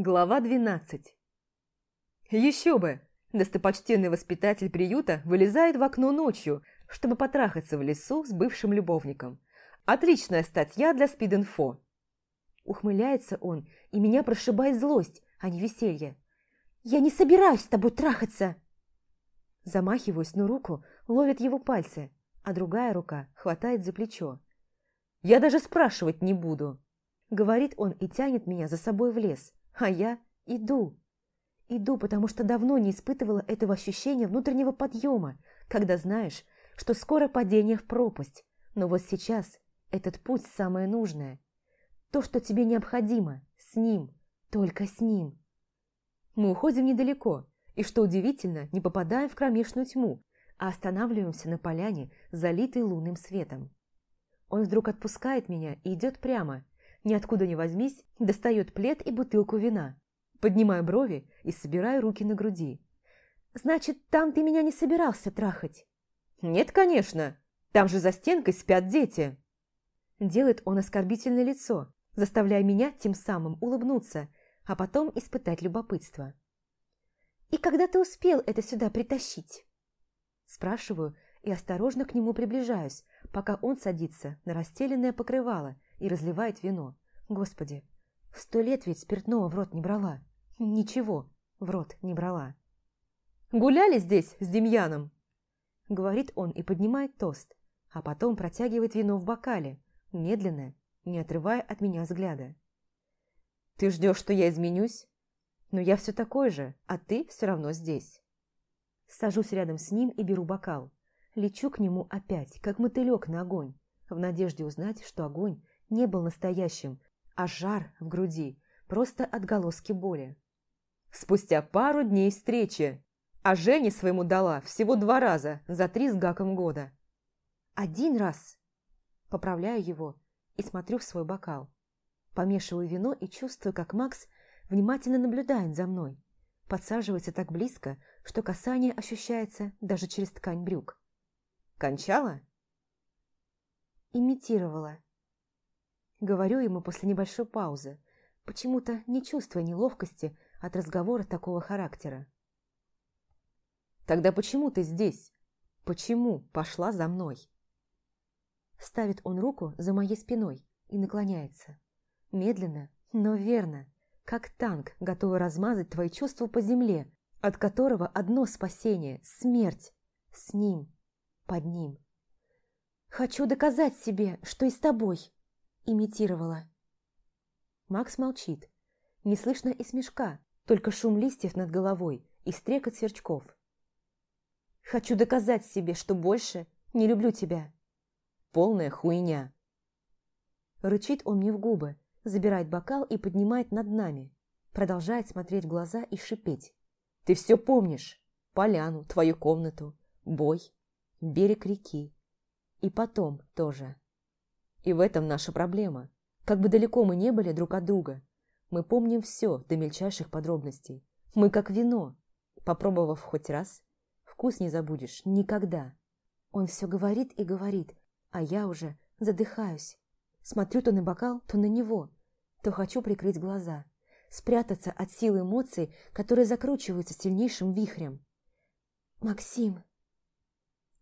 Глава 12 Еще бы! Достопочтенный воспитатель приюта вылезает в окно ночью, чтобы потрахаться в лесу с бывшим любовником. Отличная статья для спид-инфо. Ухмыляется он, и меня прошибает злость, а не веселье. «Я не собираюсь с тобой трахаться!» Замахиваюсь, но руку ловит его пальцы, а другая рука хватает за плечо. «Я даже спрашивать не буду!» Говорит он и тянет меня за собой в лес, а я иду. Иду, потому что давно не испытывала этого ощущения внутреннего подъема, когда знаешь, что скоро падение в пропасть. Но вот сейчас этот путь самое нужное. То, что тебе необходимо, с ним, только с ним. Мы уходим недалеко, и, что удивительно, не попадаем в кромешную тьму, а останавливаемся на поляне, залитой лунным светом. Он вдруг отпускает меня и идет прямо, ниоткуда не возьмись, достает плед и бутылку вина. Поднимаю брови и собираю руки на груди. «Значит, там ты меня не собирался трахать?» «Нет, конечно. Там же за стенкой спят дети». Делает он оскорбительное лицо, заставляя меня тем самым улыбнуться, а потом испытать любопытство. «И когда ты успел это сюда притащить?» Спрашиваю и осторожно к нему приближаюсь, пока он садится на расстеленное покрывало и разливает вино. Господи, сто лет ведь спиртного в рот не брала. Ничего в рот не брала. «Гуляли здесь с Демьяном?» Говорит он и поднимает тост, а потом протягивает вино в бокале, медленно, не отрывая от меня взгляда. «Ты ждешь, что я изменюсь? Но я все такой же, а ты все равно здесь». Сажусь рядом с ним и беру бокал. Лечу к нему опять, как мотылек на огонь, в надежде узнать, что огонь не был настоящим, а жар в груди, просто отголоски боли. Спустя пару дней встречи, а Жене своему дала всего два раза за три с гаком года. Один раз. Поправляю его и смотрю в свой бокал. Помешиваю вино и чувствую, как Макс внимательно наблюдает за мной. Подсаживается так близко, что касание ощущается даже через ткань брюк. «Кончала?» «Имитировала», Говорю ему после небольшой паузы, почему-то не чувствуя неловкости от разговора такого характера. «Тогда почему ты здесь? Почему пошла за мной?» Ставит он руку за моей спиной и наклоняется. Медленно, но верно, как танк, готовый размазать твои чувства по земле, от которого одно спасение – смерть. С ним, под ним. «Хочу доказать себе, что и с тобой», имитировала. Макс молчит. Не слышно и смешка, только шум листьев над головой и стрекот сверчков. «Хочу доказать себе, что больше не люблю тебя». «Полная хуйня». Рычит он мне в губы, забирает бокал и поднимает над нами. Продолжает смотреть в глаза и шипеть. «Ты все помнишь. Поляну, твою комнату, бой, берег реки. И потом тоже». И в этом наша проблема. Как бы далеко мы не были друг от друга, мы помним все до мельчайших подробностей. Мы как вино. Попробовав хоть раз, вкус не забудешь никогда. Он все говорит и говорит, а я уже задыхаюсь. Смотрю то на бокал, то на него, то хочу прикрыть глаза, спрятаться от силы эмоций, которые закручиваются сильнейшим вихрем. «Максим!»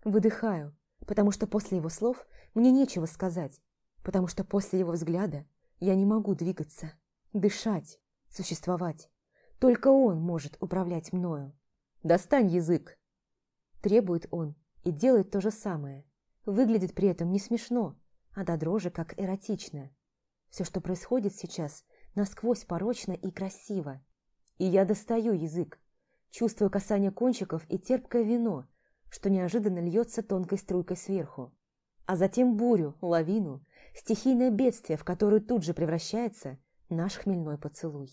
Выдыхаю, потому что после его слов мне нечего сказать потому что после его взгляда я не могу двигаться, дышать, существовать. Только он может управлять мною. «Достань язык!» Требует он и делает то же самое. Выглядит при этом не смешно, а до дрожи как эротично. Все, что происходит сейчас, насквозь порочно и красиво. И я достаю язык, чувствую касание кончиков и терпкое вино, что неожиданно льется тонкой струйкой сверху. А затем бурю, лавину, стихийное бедствие, в которую тут же превращается наш хмельной поцелуй.